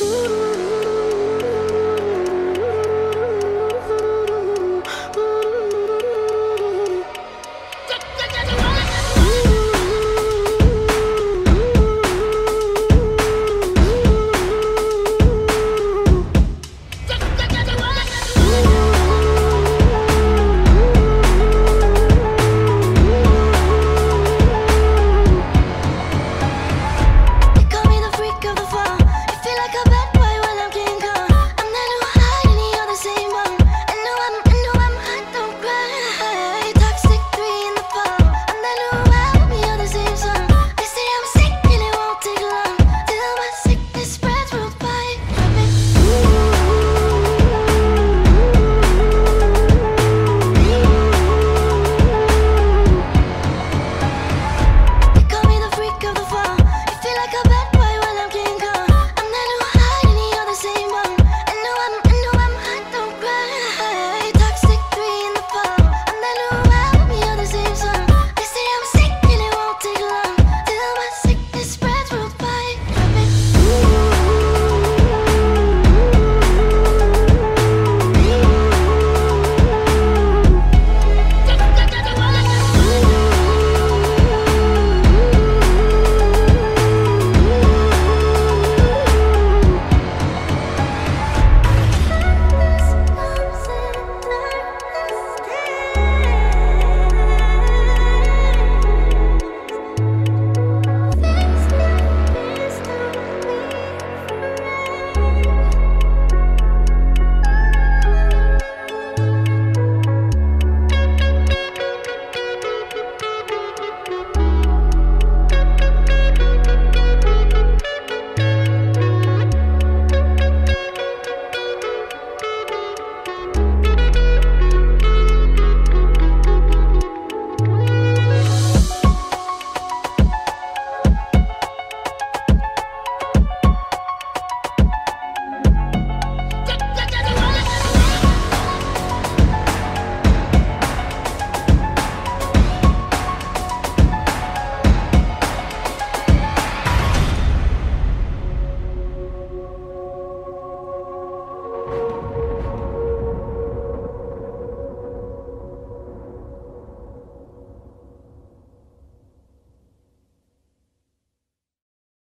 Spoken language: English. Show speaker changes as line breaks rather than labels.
Ooh.